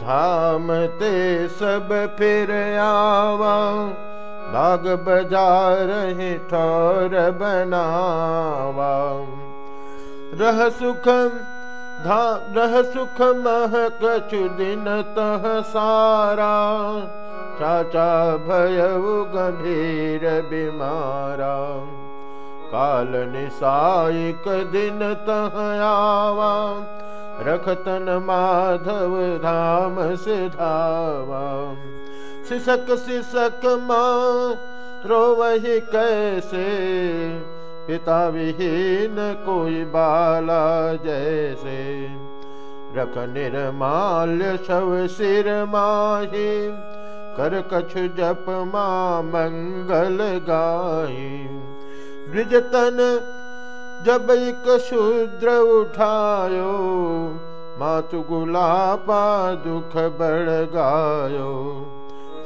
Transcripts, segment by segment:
धाम ते सब फिर आवा। बाग बाज़ार ठौर बनावा। रह सुख रह सुख मह कछु दिन तह सारा। चाचा भयउ गंभीर बीमारा। काल निसायिक दिन तह आवा। रखतन माधव धाम से सिधावा। सिसक सिसक माँ रोवही कैसे? पिता विहीन कोई बाला जैसे। रख निर्माल्य शव सिर माही, कर कछु जप माँ मंगल गाई ब्रिजतन जब एक शूद्र उठायो, मातु गुलापा दुख बढ़ गायो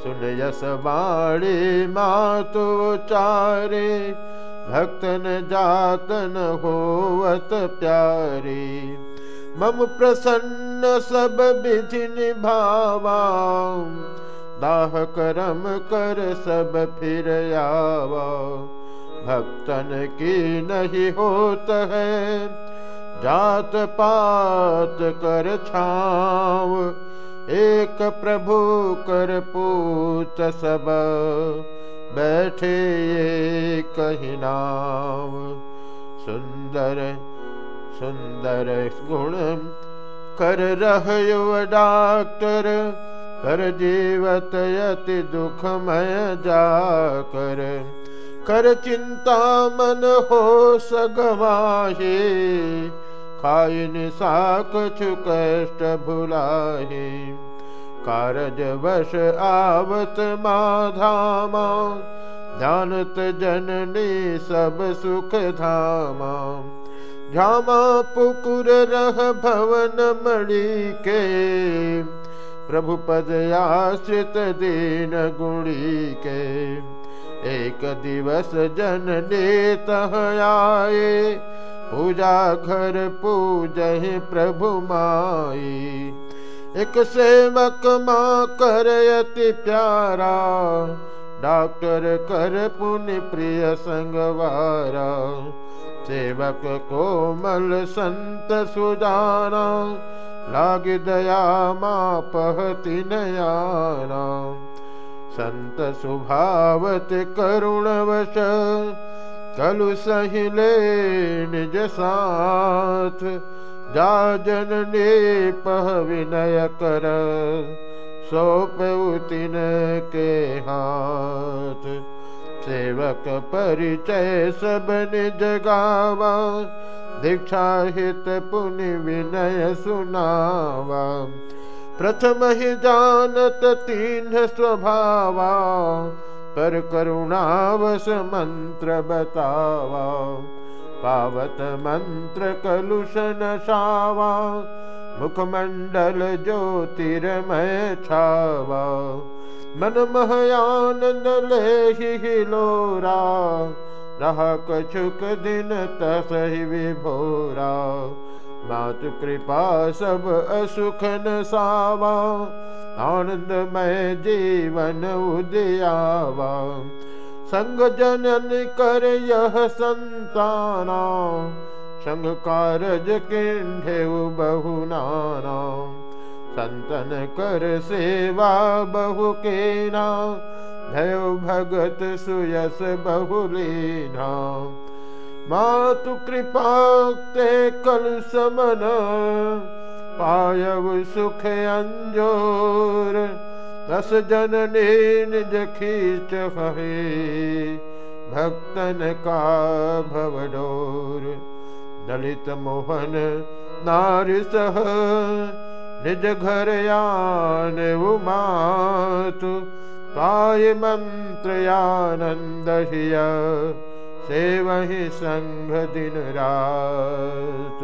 सुन यस बाणी मातु चारे भक्तन जातन होवत प्यारी। मम प्रसन्न सब विधि निभावा दाह करम कर सब फिर आवा भक्तन की नहीं होत है। जात पात कर छाव, एक प्रभु कर पूत सब। बैठे कही नाव। सुंदर सुंदर गुण कर रह डॉक्टर, कर जीवत यति दुखमय जाकर। कर चिंता मन हो सगवाहे खाई निशा कछु कष्ट भुलाहे। कारज वश आवत माधामा, जानत जननी सब सुख धामा। झामा पुकुर रह भवन मणि के प्रभु पद आश्रित दीन गुणी के एक दिवस जन नेत आए। पूजा घर पूज प्रभु माई। एक सेवक माँ कर अति प्यारा। डॉक्टर कर पुण्य प्रिय संगवारा सेवक कोमल संत सुजाना। लाग दया पहति नयाना। संत सुभावत करुणवश, कलु सहिले निज साथ, जा जनने पह विनय कर सौपतिन के हाथ। सेवक परिचय सब निज गावा, दीक्षा हित पुनि विनय सुनावा। प्रथम ही जानत तीन स्वभावा, पर करुणावस मंत्र बतावा। पावत मंत्र कलुषण शावा मुखमंडल ज्योतिर्मय छावा। मन महयानंद ले लोरा, रहा कछुक दिन तसहि विभोरा। मातु कृपा सब असुखन सावा आनंदमय जीवन उदयावा। संग जनन कर यह संताना संग कारज किंढे बहु नाना। संतन कर सेवा बहु के ना भयो भगत सुयस बहुलीना मातु कृपा ते कल समन, पायव सुख अंजोर। दस जननी निज खींच हे भक्तन का भवडोर दलित मोहन नारी सह, निज घर यान उमातु पाय मंत्रयानंद हिया। सेवहि संघ दिन रात।